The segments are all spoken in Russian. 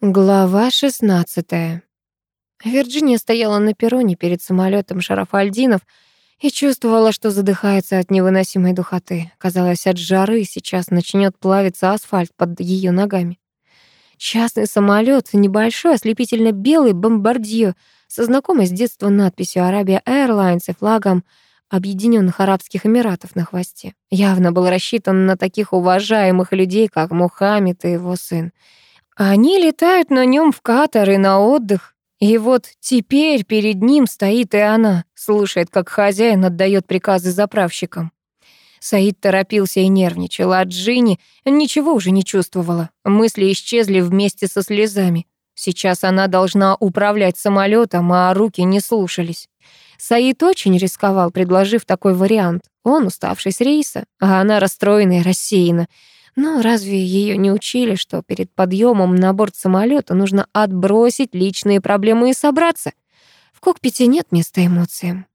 Глава 16. Вирджиния стояла на перроне перед самолетом Шарафальдинов и чувствовала, что задыхается от невыносимой духоты. Казалось, от жары сейчас начнет плавиться асфальт под ее ногами. Частный самолет, небольшой, ослепительно белый бомбардье со знакомой с детства надписью «Арабия Airlines» и флагом Объединенных Арабских Эмиратов на хвосте. Явно был рассчитан на таких уважаемых людей, как Мухаммед и его сын — они летают на нем в Катар и на отдых. И вот теперь перед ним стоит и она, слушает, как хозяин отдает приказы заправщикам. Саид торопился и нервничал, а Джинни ничего уже не чувствовала. Мысли исчезли вместе со слезами. Сейчас она должна управлять самолетом, а руки не слушались. Саид очень рисковал, предложив такой вариант. Он уставший с рейса, а она расстроена и рассеяна. Но разве ее не учили, что перед подъемом на борт самолета нужно отбросить личные проблемы и собраться? В кокпите нет места эмоциям.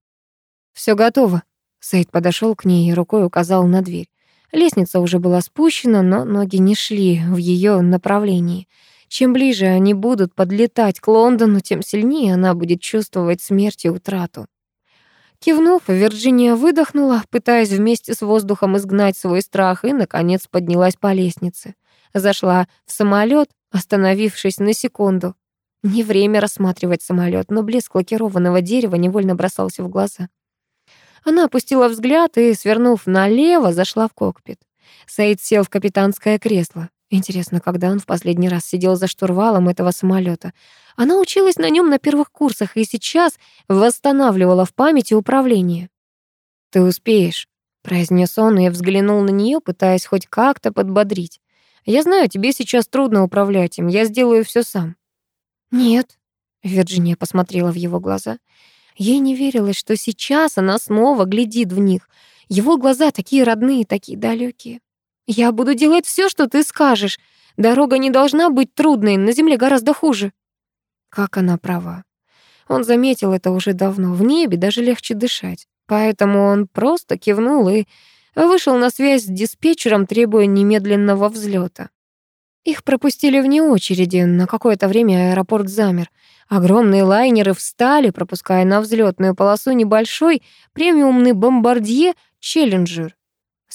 Все готово. Саид подошел к ней и рукой указал на дверь. Лестница уже была спущена, но ноги не шли в ее направлении. Чем ближе они будут подлетать к Лондону, тем сильнее она будет чувствовать смерть и утрату. Кивнув, Вирджиния выдохнула, пытаясь вместе с воздухом изгнать свой страх, и, наконец, поднялась по лестнице. Зашла в самолет, остановившись на секунду. Не время рассматривать самолет, но блеск лакированного дерева невольно бросался в глаза. Она опустила взгляд и, свернув налево, зашла в кокпит. Саид сел в капитанское кресло. Интересно, когда он в последний раз сидел за штурвалом этого самолета? Она училась на нем на первых курсах и сейчас восстанавливала в памяти управление. «Ты успеешь», — произнес он, и взглянул на нее, пытаясь хоть как-то подбодрить. «Я знаю, тебе сейчас трудно управлять им, я сделаю все сам». «Нет», — Вирджиния посмотрела в его глаза. Ей не верилось, что сейчас она снова глядит в них. Его глаза такие родные, такие далекие. «Я буду делать все, что ты скажешь. Дорога не должна быть трудной, на земле гораздо хуже». Как она права. Он заметил это уже давно. В небе даже легче дышать. Поэтому он просто кивнул и вышел на связь с диспетчером, требуя немедленного взлета. Их пропустили вне очереди. На какое-то время аэропорт замер. Огромные лайнеры встали, пропуская на взлетную полосу небольшой премиумный бомбардье «Челленджер».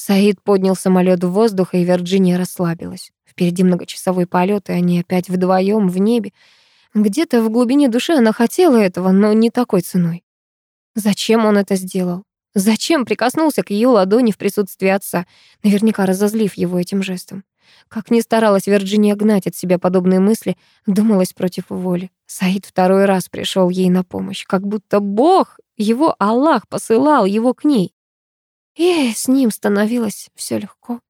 Саид поднял самолет в воздух, и Вирджиния расслабилась. Впереди многочасовой полет, и они опять вдвоем в небе. Где-то в глубине души она хотела этого, но не такой ценой. Зачем он это сделал? Зачем прикоснулся к ее ладони в присутствии отца, наверняка разозлив его этим жестом? Как ни старалась Вирджиния гнать от себя подобные мысли, думалась против воли. Саид второй раз пришел ей на помощь, как будто Бог, его Аллах, посылал его к ней. И с ним становилось все легко.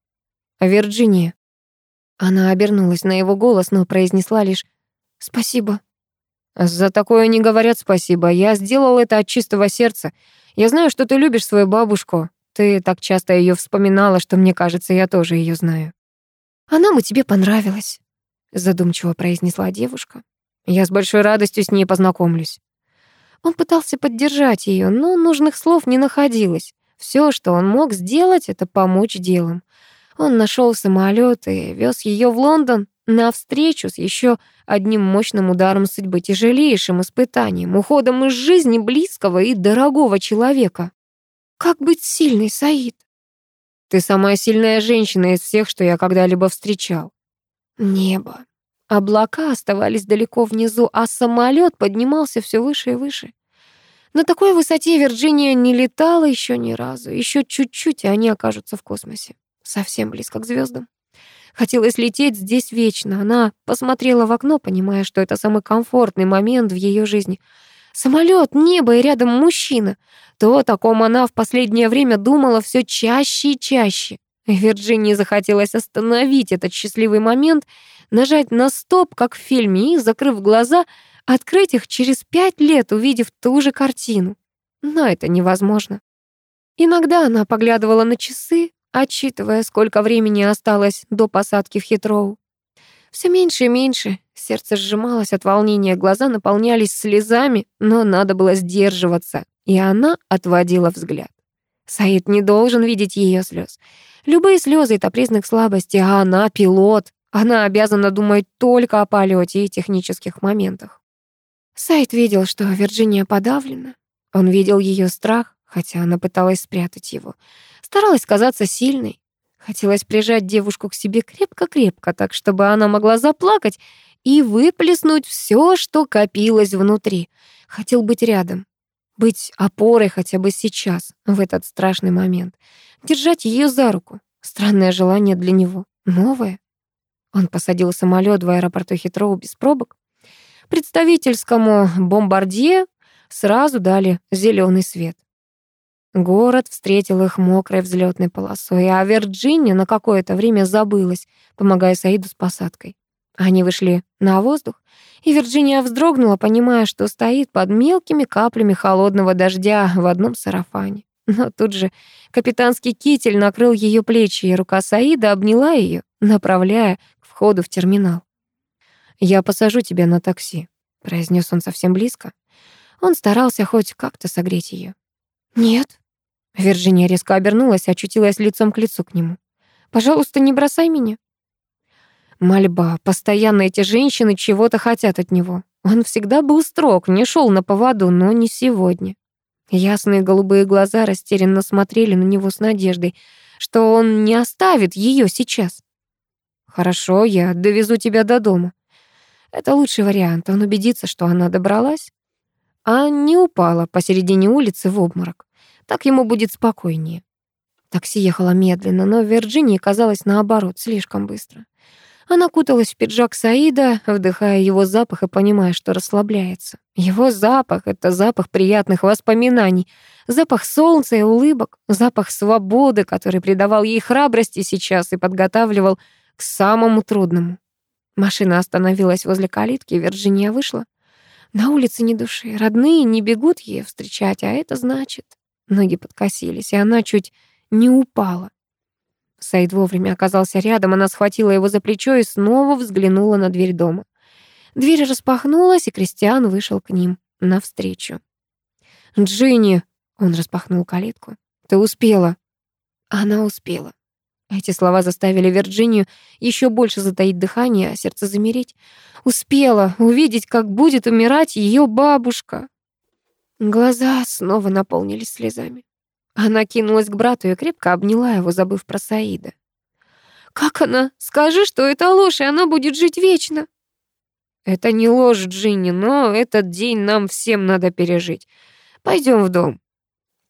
Вирджиния. Она обернулась на его голос, но произнесла лишь «Спасибо». «За такое не говорят спасибо. Я сделал это от чистого сердца. Я знаю, что ты любишь свою бабушку. Ты так часто ее вспоминала, что мне кажется, я тоже ее знаю». «Она бы тебе понравилась», — задумчиво произнесла девушка. «Я с большой радостью с ней познакомлюсь». Он пытался поддержать ее, но нужных слов не находилось. Все, что он мог сделать, это помочь делом. Он нашел самолет и вез ее в Лондон на встречу с еще одним мощным ударом судьбы, тяжелейшим испытанием, уходом из жизни близкого и дорогого человека. Как быть сильной, Саид? Ты самая сильная женщина из всех, что я когда-либо встречал. Небо. Облака оставались далеко внизу, а самолет поднимался все выше и выше. На такой высоте Вирджиния не летала еще ни разу. Еще чуть-чуть, и они окажутся в космосе. Совсем близко к звездам. Хотелось лететь здесь вечно. Она посмотрела в окно, понимая, что это самый комфортный момент в ее жизни. Самолет, небо и рядом мужчина. То, о таком она в последнее время думала все чаще и чаще. Вирджинии захотелось остановить этот счастливый момент, нажать на стоп, как в фильме, и, закрыв глаза, Открыть их через пять лет, увидев ту же картину. Но это невозможно. Иногда она поглядывала на часы, отчитывая, сколько времени осталось до посадки в Хитроу. Все меньше и меньше. Сердце сжималось от волнения, глаза наполнялись слезами, но надо было сдерживаться, и она отводила взгляд. Саид не должен видеть ее слез. Любые слезы — это признак слабости, а она — пилот. Она обязана думать только о полете и технических моментах. Сайт видел, что Вирджиния подавлена. Он видел ее страх, хотя она пыталась спрятать его. Старалась казаться сильной. Хотелось прижать девушку к себе крепко-крепко, так чтобы она могла заплакать и выплеснуть все, что копилось внутри. Хотел быть рядом, быть опорой хотя бы сейчас, в этот страшный момент. Держать ее за руку. Странное желание для него. Новое. Он посадил самолет в аэропорту Хитроу без пробок. Представительскому бомбардье сразу дали зеленый свет. Город встретил их мокрой взлетной полосой, а Вирджиния на какое-то время забылась, помогая Саиду с посадкой. Они вышли на воздух, и Вирджиния вздрогнула, понимая, что стоит под мелкими каплями холодного дождя в одном сарафане. Но тут же капитанский китель накрыл ее плечи, и рука Саида обняла ее, направляя к входу в терминал. «Я посажу тебя на такси», — произнес он совсем близко. Он старался хоть как-то согреть ее. «Нет». Вирджиния резко обернулась и очутилась лицом к лицу к нему. «Пожалуйста, не бросай меня». Мольба. Постоянно эти женщины чего-то хотят от него. Он всегда был строг, не шел на поводу, но не сегодня. Ясные голубые глаза растерянно смотрели на него с надеждой, что он не оставит ее сейчас. «Хорошо, я довезу тебя до дома». Это лучший вариант. Он убедится, что она добралась, а не упала посередине улицы в обморок. Так ему будет спокойнее. Такси ехало медленно, но в Вирджинии казалось наоборот, слишком быстро. Она куталась в пиджак Саида, вдыхая его запах и понимая, что расслабляется. Его запах — это запах приятных воспоминаний, запах солнца и улыбок, запах свободы, который придавал ей храбрости сейчас и подготавливал к самому трудному. Машина остановилась возле калитки, Вирджиния вышла. На улице ни души, родные не бегут ей встречать, а это значит... Ноги подкосились, и она чуть не упала. Саид вовремя оказался рядом, она схватила его за плечо и снова взглянула на дверь дома. Дверь распахнулась, и Кристиан вышел к ним навстречу. «Джинни!» — он распахнул калитку. «Ты успела!» Она успела. Эти слова заставили Вирджинию еще больше затаить дыхание, а сердце замереть. Успела увидеть, как будет умирать ее бабушка. Глаза снова наполнились слезами. Она кинулась к брату и крепко обняла его, забыв про Саида. «Как она? Скажи, что это ложь, и она будет жить вечно!» «Это не ложь, Джинни, но этот день нам всем надо пережить. Пойдем в дом».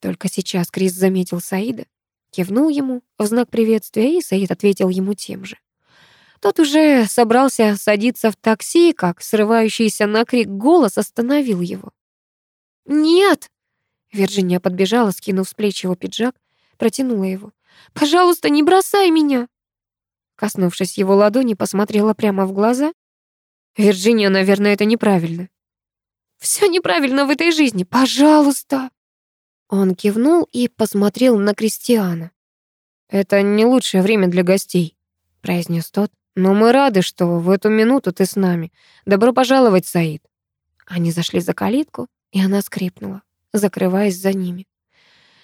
Только сейчас Крис заметил Саида, кивнул ему в знак приветствия, и Саид ответил ему тем же. Тот уже собрался садиться в такси, как срывающийся на крик голос остановил его. «Нет!» Вирджиния подбежала, скинув с плеч его пиджак, протянула его. «Пожалуйста, не бросай меня!» Коснувшись его ладони, посмотрела прямо в глаза. «Вирджиния, наверное, это неправильно». «Всё неправильно в этой жизни, пожалуйста!» Он кивнул и посмотрел на Кристиана. «Это не лучшее время для гостей», — произнес тот. «Но мы рады, что в эту минуту ты с нами. Добро пожаловать, Саид». Они зашли за калитку, и она скрипнула закрываясь за ними.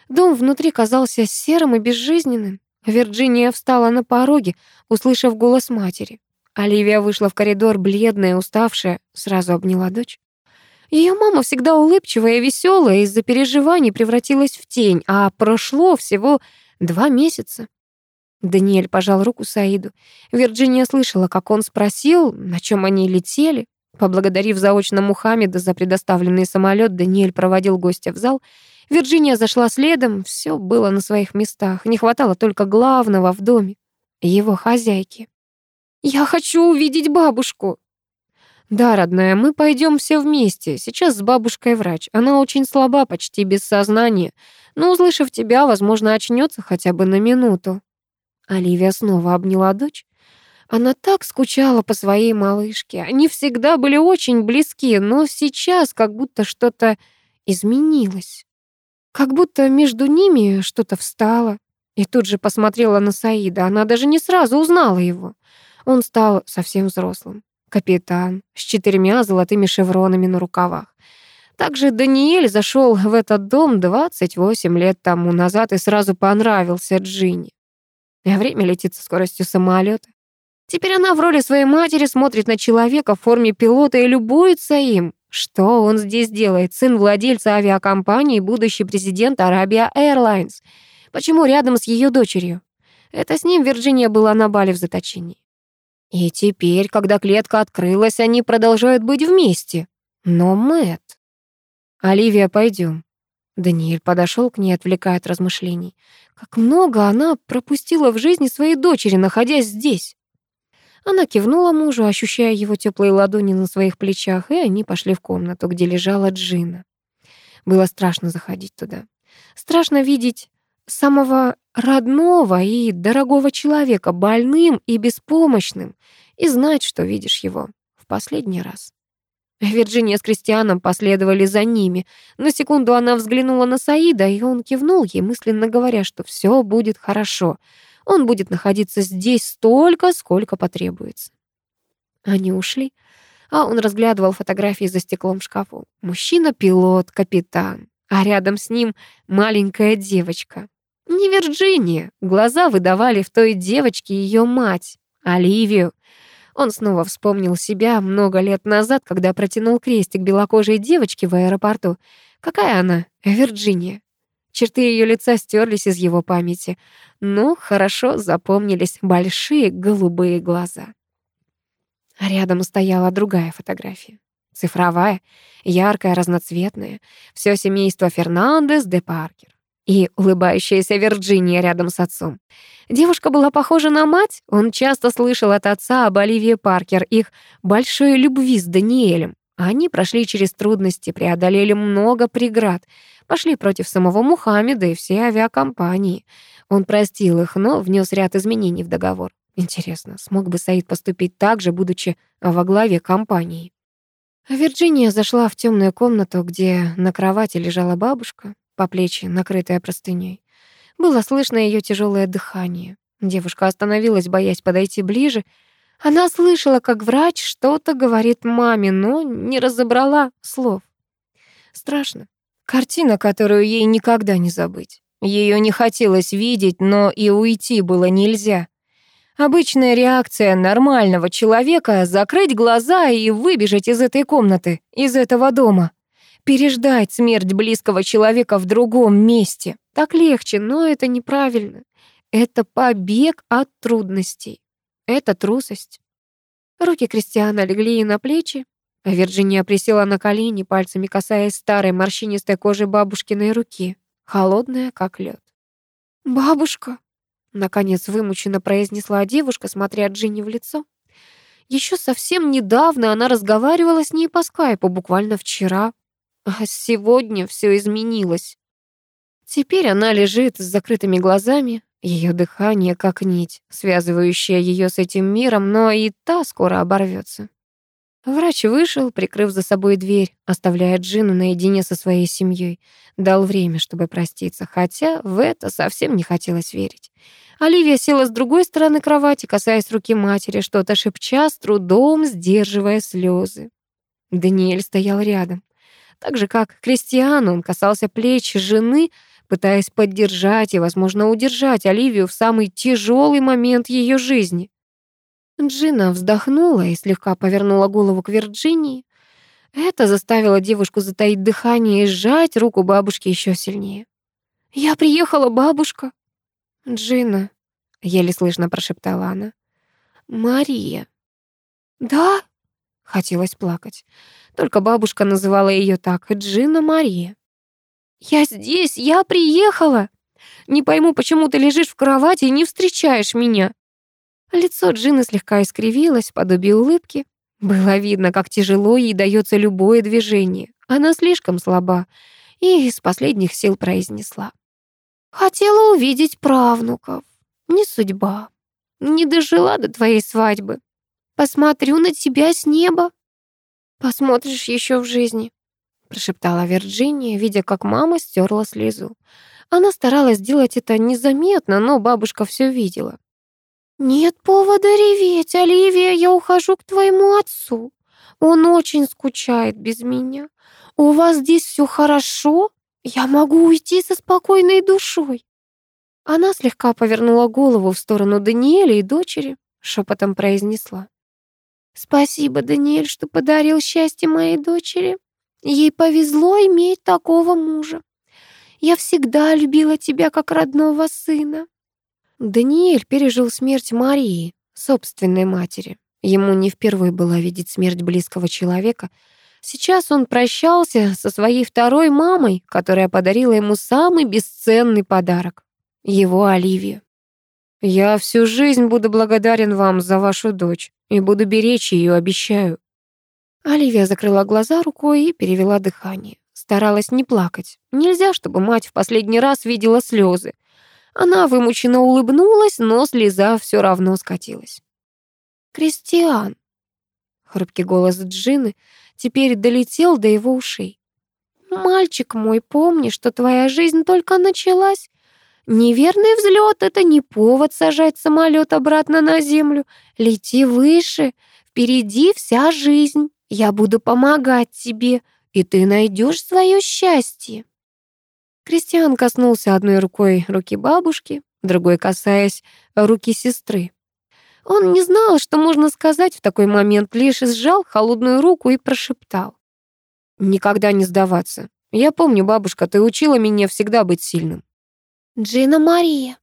Дом внутри казался серым и безжизненным. Вирджиния встала на пороге, услышав голос матери. Оливия вышла в коридор, бледная, уставшая, сразу обняла дочь. Ее мама всегда улыбчивая и веселая, из-за переживаний превратилась в тень, а прошло всего два месяца. Даниэль пожал руку Саиду. Вирджиния слышала, как он спросил, на чем они летели. Поблагодарив заочно Мухаммеда за предоставленный самолет, Даниэль проводил гостя в зал. Вирджиния зашла следом, все было на своих местах. Не хватало только главного в доме — его хозяйки. «Я хочу увидеть бабушку!» «Да, родная, мы пойдем все вместе. Сейчас с бабушкой врач. Она очень слаба, почти без сознания. Но, услышав тебя, возможно, очнется хотя бы на минуту». Оливия снова обняла дочь. Она так скучала по своей малышке. Они всегда были очень близки, но сейчас как будто что-то изменилось. Как будто между ними что-то встало. И тут же посмотрела на Саида. Она даже не сразу узнала его. Он стал совсем взрослым. Капитан с четырьмя золотыми шевронами на рукавах. Также Даниэль зашел в этот дом 28 лет тому назад и сразу понравился Джинни. Время летит со скоростью самолета. Теперь она в роли своей матери смотрит на человека в форме пилота и любуется им. Что он здесь делает? Сын владельца авиакомпании, будущий президент Arabia Airlines. Почему рядом с ее дочерью? Это с ним Вирджиния была на бале в заточении. И теперь, когда клетка открылась, они продолжают быть вместе. Но Мэт. Оливия, пойдем. Даниэль подошел к ней, отвлекая от размышлений. Как много она пропустила в жизни своей дочери, находясь здесь. Она кивнула мужу, ощущая его теплые ладони на своих плечах, и они пошли в комнату, где лежала Джина. Было страшно заходить туда. Страшно видеть самого родного и дорогого человека больным и беспомощным и знать, что видишь его в последний раз. Вирджиния с Кристианом последовали за ними. На секунду она взглянула на Саида, и он кивнул ей, мысленно говоря, что все будет хорошо. Он будет находиться здесь столько, сколько потребуется. Они ушли, а он разглядывал фотографии за стеклом в шкафу. Мужчина-пилот, капитан, а рядом с ним маленькая девочка. Не Вирджиния. Глаза выдавали в той девочке ее мать, Оливию. Он снова вспомнил себя много лет назад, когда протянул крестик белокожей девочки в аэропорту. Какая она? Вирджиния. Черты ее лица стерлись из его памяти, но хорошо запомнились большие голубые глаза. рядом стояла другая фотография. Цифровая, яркая, разноцветная. Все семейство Фернандес де Паркер и улыбающаяся Вирджиния рядом с отцом. Девушка была похожа на мать, он часто слышал от отца об Оливии Паркер, их большой любви с Даниэлем. Они прошли через трудности, преодолели много преград, пошли против самого Мухаммеда и всей авиакомпании. Он простил их, но внес ряд изменений в договор. Интересно, смог бы Саид поступить так же, будучи во главе компании? Вирджиния зашла в темную комнату, где на кровати лежала бабушка, по плечи, накрытая простыней. Было слышно ее тяжелое дыхание. Девушка остановилась, боясь подойти ближе. Она слышала, как врач что-то говорит маме, но не разобрала слов. Страшно. Картина, которую ей никогда не забыть. Ее не хотелось видеть, но и уйти было нельзя. Обычная реакция нормального человека — закрыть глаза и выбежать из этой комнаты, из этого дома переждать смерть близкого человека в другом месте. Так легче, но это неправильно. Это побег от трудностей. Это трусость. Руки Кристиана легли ей на плечи, Вирджиния присела на колени, пальцами касаясь старой морщинистой кожи бабушкиной руки, холодная, как лед. «Бабушка!» — наконец вымученно произнесла девушка, смотря Джинни в лицо. Еще совсем недавно она разговаривала с ней по скайпу, буквально вчера. А сегодня все изменилось. Теперь она лежит с закрытыми глазами, ее дыхание как нить, связывающая ее с этим миром, но и та скоро оборвется. Врач вышел, прикрыв за собой дверь, оставляя Джину наедине со своей семьей. Дал время, чтобы проститься, хотя в это совсем не хотелось верить. Оливия села с другой стороны кровати, касаясь руки матери, что-то шепча, с трудом сдерживая слезы. Даниэль стоял рядом. Так же, как Кристиану, он касался плеч жены, пытаясь поддержать и, возможно, удержать Оливию в самый тяжелый момент ее жизни. Джина вздохнула и слегка повернула голову к Вирджинии. Это заставило девушку затаить дыхание и сжать руку бабушки еще сильнее. «Я приехала, бабушка!» «Джина», — еле слышно прошептала она. «Мария». «Да?» — хотелось плакать. Только бабушка называла ее так, Джина Мария. «Я здесь, я приехала! Не пойму, почему ты лежишь в кровати и не встречаешь меня?» Лицо Джины слегка искривилось, подобие улыбки. Было видно, как тяжело ей дается любое движение. Она слишком слаба и из последних сил произнесла. «Хотела увидеть правнуков. Не судьба. Не дожила до твоей свадьбы. Посмотрю на тебя с неба. «Посмотришь еще в жизни», — прошептала Вирджиния, видя, как мама стерла слезу. Она старалась сделать это незаметно, но бабушка все видела. «Нет повода реветь, Оливия, я ухожу к твоему отцу. Он очень скучает без меня. У вас здесь все хорошо? Я могу уйти со спокойной душой». Она слегка повернула голову в сторону Даниэля и дочери. шепотом произнесла. «Спасибо, Даниэль, что подарил счастье моей дочери. Ей повезло иметь такого мужа. Я всегда любила тебя как родного сына». Даниэль пережил смерть Марии, собственной матери. Ему не впервые было видеть смерть близкого человека. Сейчас он прощался со своей второй мамой, которая подарила ему самый бесценный подарок — его Оливию. «Я всю жизнь буду благодарен вам за вашу дочь и буду беречь ее, обещаю». Оливия закрыла глаза рукой и перевела дыхание. Старалась не плакать. Нельзя, чтобы мать в последний раз видела слезы. Она вымученно улыбнулась, но слеза все равно скатилась. «Кристиан!» Хрупкий голос Джины теперь долетел до его ушей. «Мальчик мой, помни, что твоя жизнь только началась. Неверный взлет — это не повод сажать самолет обратно на землю. Лети выше, впереди вся жизнь. Я буду помогать тебе, и ты найдешь свое счастье». Кристиан коснулся одной рукой руки бабушки, другой касаясь руки сестры. Он не знал, что можно сказать в такой момент, лишь сжал холодную руку и прошептал. «Никогда не сдаваться. Я помню, бабушка, ты учила меня всегда быть сильным». «Джина Мария».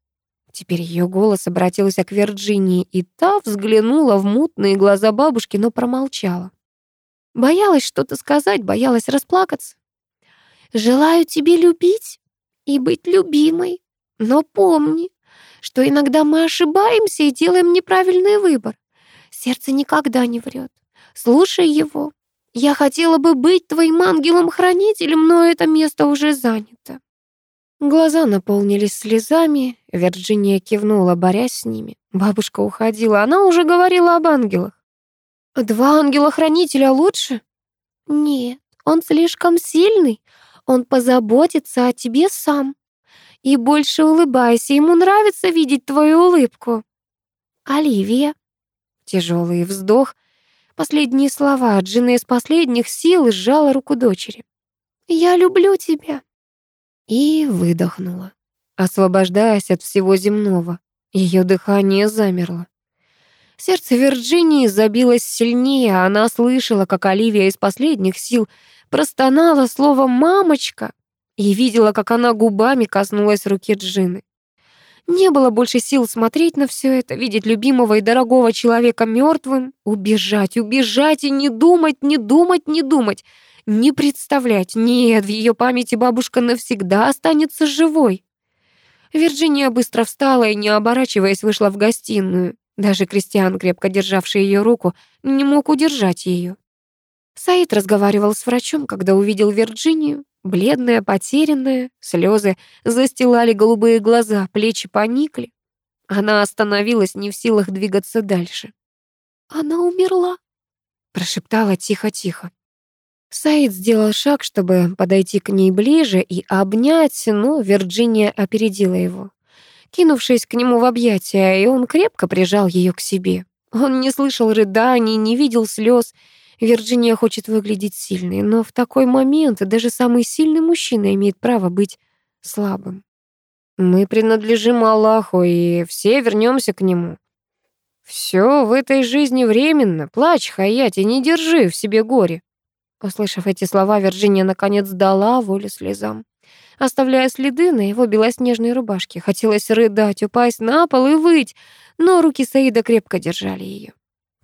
Теперь ее голос обратился к Вирджинии, и та взглянула в мутные глаза бабушки, но промолчала. Боялась что-то сказать, боялась расплакаться. Желаю тебе любить и быть любимой. Но помни, что иногда мы ошибаемся и делаем неправильный выбор. Сердце никогда не врет. Слушай его. Я хотела бы быть твоим ангелом-хранителем, но это место уже занято. Глаза наполнились слезами, Вирджиния кивнула, борясь с ними. Бабушка уходила, она уже говорила об ангелах. «Два ангела-хранителя лучше?» «Нет, он слишком сильный, он позаботится о тебе сам. И больше улыбайся, ему нравится видеть твою улыбку. Оливия. Тяжелый вздох. Последние слова Джина из последних сил сжала руку дочери. «Я люблю тебя». И выдохнула, освобождаясь от всего земного. Ее дыхание замерло. Сердце Вирджинии забилось сильнее, она слышала, как Оливия из последних сил простонала слово «мамочка» и видела, как она губами коснулась руки Джины. Не было больше сил смотреть на все это, видеть любимого и дорогого человека мертвым, убежать, убежать и не думать, не думать, не думать, не представлять. Нет, в ее памяти бабушка навсегда останется живой. Вирджиния быстро встала и, не оборачиваясь, вышла в гостиную. Даже Кристиан, крепко державший ее руку, не мог удержать ее. Саид разговаривал с врачом, когда увидел Вирджинию. Бледная, потерянная, слезы застилали голубые глаза, плечи поникли. Она остановилась, не в силах двигаться дальше. «Она умерла», — прошептала тихо-тихо. Саид сделал шаг, чтобы подойти к ней ближе и обнять, но Вирджиния опередила его кинувшись к нему в объятия, и он крепко прижал ее к себе. Он не слышал рыданий, не видел слез. Вирджиния хочет выглядеть сильной, но в такой момент даже самый сильный мужчина имеет право быть слабым. Мы принадлежим Аллаху, и все вернемся к нему. Все в этой жизни временно. Плачь, Хаяти, не держи в себе горе. Услышав эти слова, Вирджиния наконец дала волю слезам оставляя следы на его белоснежной рубашке. Хотелось рыдать, упасть на пол и выть, но руки Саида крепко держали ее.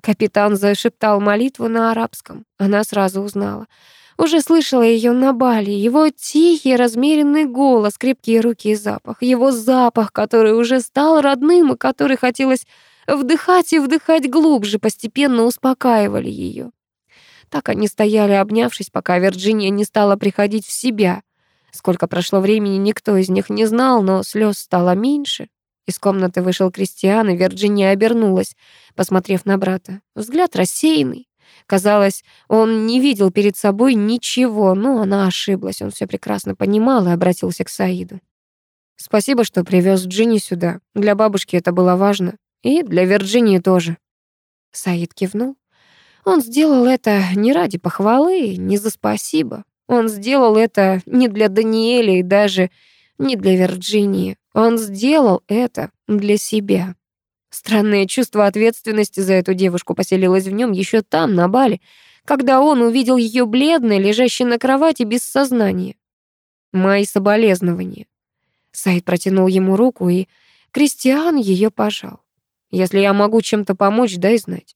Капитан зашептал молитву на арабском. Она сразу узнала. Уже слышала ее на Бали, его тихий, размеренный голос, крепкие руки и запах. Его запах, который уже стал родным и который хотелось вдыхать и вдыхать глубже, постепенно успокаивали ее. Так они стояли, обнявшись, пока Вирджиния не стала приходить в себя. Сколько прошло времени, никто из них не знал, но слез стало меньше. Из комнаты вышел Кристиан, и Вирджиния обернулась, посмотрев на брата. Взгляд рассеянный. Казалось, он не видел перед собой ничего, но она ошиблась. Он все прекрасно понимал и обратился к Саиду. «Спасибо, что привез Джинни сюда. Для бабушки это было важно. И для Вирджинии тоже». Саид кивнул. Он сделал это не ради похвалы, не за спасибо. Он сделал это не для Даниэля и даже не для Вирджинии. Он сделал это для себя. Странное чувство ответственности за эту девушку поселилось в нем еще там, на Бали, когда он увидел ее бледной, лежащей на кровати без сознания. Мои соболезнования. Саид протянул ему руку, и Кристиан ее пожал. Если я могу чем-то помочь, дай знать.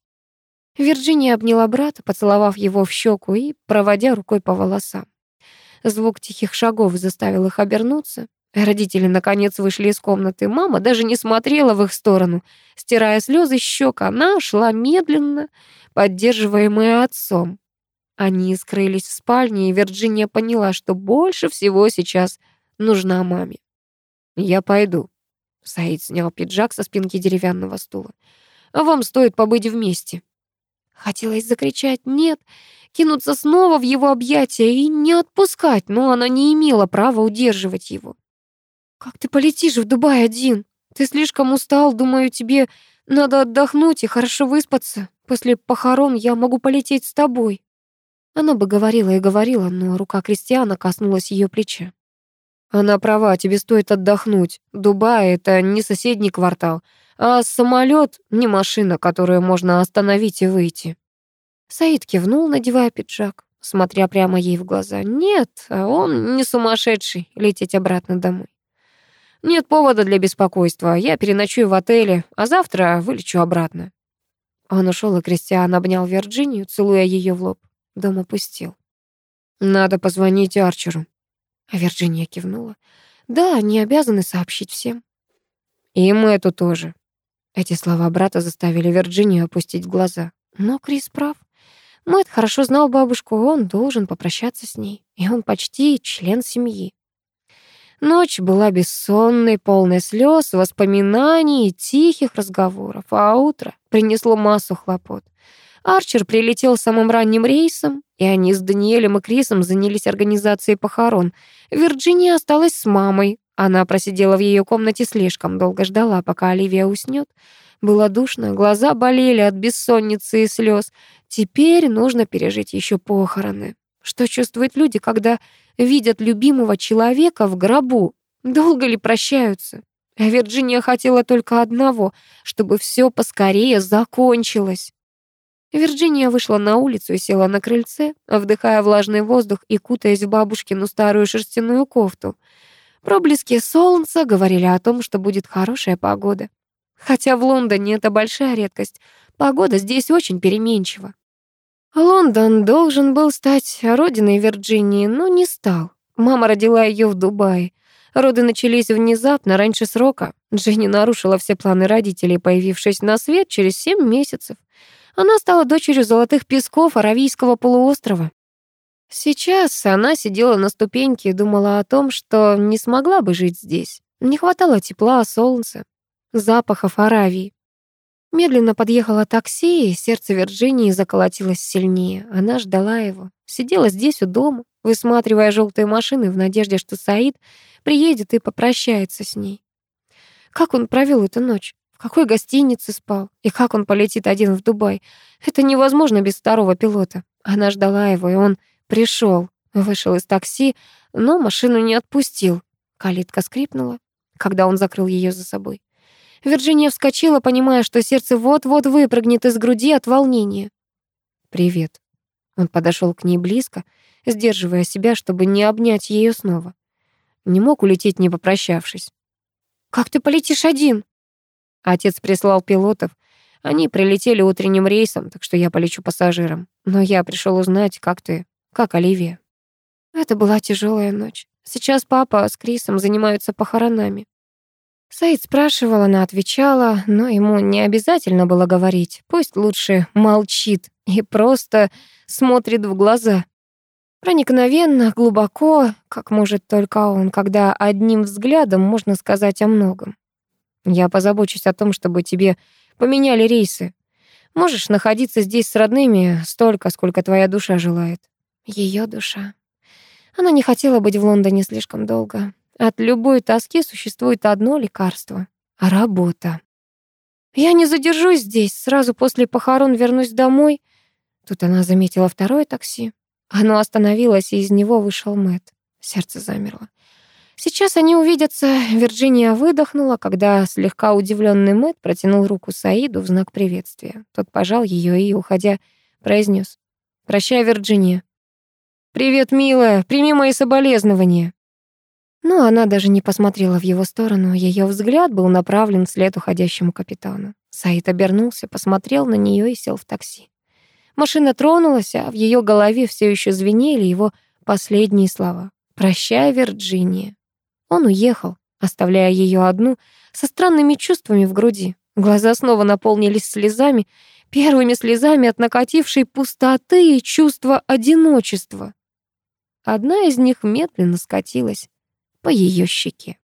Вирджиния обняла брата, поцеловав его в щеку и проводя рукой по волосам. Звук тихих шагов заставил их обернуться. Родители, наконец, вышли из комнаты. Мама даже не смотрела в их сторону. Стирая слезы щек, она шла медленно, поддерживаемая отцом. Они скрылись в спальне, и Вирджиния поняла, что больше всего сейчас нужна маме. «Я пойду». Саид снял пиджак со спинки деревянного стула. «А вам стоит побыть вместе». Хотелось закричать «нет», кинуться снова в его объятия и не отпускать, но она не имела права удерживать его. «Как ты полетишь в Дубай один? Ты слишком устал, думаю, тебе надо отдохнуть и хорошо выспаться. После похорон я могу полететь с тобой». Она бы говорила и говорила, но рука Кристиана коснулась ее плеча. «Она права, тебе стоит отдохнуть. Дубай — это не соседний квартал, а самолет не машина, которую можно остановить и выйти. Саид кивнул, надевая пиджак, смотря прямо ей в глаза. Нет, он не сумасшедший, лететь обратно домой. Нет повода для беспокойства. Я переночую в отеле, а завтра вылечу обратно. Он ушел, и Кристиан обнял Вирджинию, целуя ее в лоб. Дом опустил. Надо позвонить Арчеру. А Вирджиния кивнула. Да, они обязаны сообщить всем. И мы эту тоже. Эти слова брата заставили Вирджинию опустить глаза. Но Крис прав. Мэтт хорошо знал бабушку, он должен попрощаться с ней. И он почти член семьи. Ночь была бессонной, полной слез, воспоминаний и тихих разговоров, а утро принесло массу хлопот. Арчер прилетел самым ранним рейсом, и они с Даниэлем и Крисом занялись организацией похорон. Вирджиния осталась с мамой, она просидела в ее комнате слишком долго, ждала, пока Оливия уснет. Было душно, глаза болели от бессонницы и слез. Теперь нужно пережить еще похороны. Что чувствуют люди, когда видят любимого человека в гробу? Долго ли прощаются? А Вирджиния хотела только одного, чтобы все поскорее закончилось. Вирджиния вышла на улицу и села на крыльце, вдыхая влажный воздух и кутаясь в бабушкину старую шерстяную кофту — Проблески солнца говорили о том, что будет хорошая погода. Хотя в Лондоне это большая редкость, погода здесь очень переменчива. Лондон должен был стать родиной Вирджинии, но не стал. Мама родила ее в Дубае. Роды начались внезапно, раньше срока. Дженни нарушила все планы родителей, появившись на свет через семь месяцев. Она стала дочерью золотых песков Аравийского полуострова. Сейчас она сидела на ступеньке и думала о том, что не смогла бы жить здесь. Не хватало тепла, солнца, запахов Аравии. Медленно подъехало такси, и сердце Вирджинии заколотилось сильнее. Она ждала его. Сидела здесь у дома, высматривая желтые машины в надежде, что Саид приедет и попрощается с ней. Как он провел эту ночь? В какой гостинице спал? И как он полетит один в Дубай? Это невозможно без старого пилота. Она ждала его, и он Пришел, вышел из такси, но машину не отпустил. Калитка скрипнула, когда он закрыл ее за собой. Вирджиния вскочила, понимая, что сердце вот-вот выпрыгнет из груди от волнения. «Привет». Он подошел к ней близко, сдерживая себя, чтобы не обнять ее снова. Не мог улететь, не попрощавшись. «Как ты полетишь один?» Отец прислал пилотов. Они прилетели утренним рейсом, так что я полечу пассажиром. Но я пришел узнать, как ты. Как Оливия? Это была тяжелая ночь. Сейчас папа с Крисом занимаются похоронами. Саид спрашивал, она отвечала, но ему не обязательно было говорить. Пусть лучше молчит и просто смотрит в глаза. Проникновенно, глубоко, как может только он, когда одним взглядом можно сказать о многом. Я позабочусь о том, чтобы тебе поменяли рейсы. Можешь находиться здесь с родными столько, сколько твоя душа желает. Ее душа. Она не хотела быть в Лондоне слишком долго. От любой тоски существует одно лекарство — работа. «Я не задержусь здесь, сразу после похорон вернусь домой». Тут она заметила второе такси. Оно остановилось, и из него вышел Мэт. Сердце замерло. Сейчас они увидятся. Вирджиния выдохнула, когда слегка удивленный Мэтт протянул руку Саиду в знак приветствия. Тот пожал ее и, уходя, произнес: «Прощай, Вирджиния». «Привет, милая, прими мои соболезнования». Но она даже не посмотрела в его сторону, ее взгляд был направлен вслед уходящему капитану. Саид обернулся, посмотрел на нее и сел в такси. Машина тронулась, а в ее голове все еще звенели его последние слова. «Прощай, Вирджиния». Он уехал, оставляя ее одну, со странными чувствами в груди. Глаза снова наполнились слезами, первыми слезами от накатившей пустоты и чувства одиночества. Одна из них медленно скатилась по ее щеке.